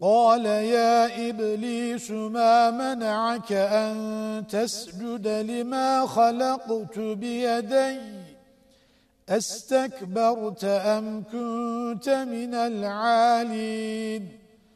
قال يا إبليس ما منعك أن تسجد لما خلقت بيدي؟ أستكبرت أم كنت من العالين؟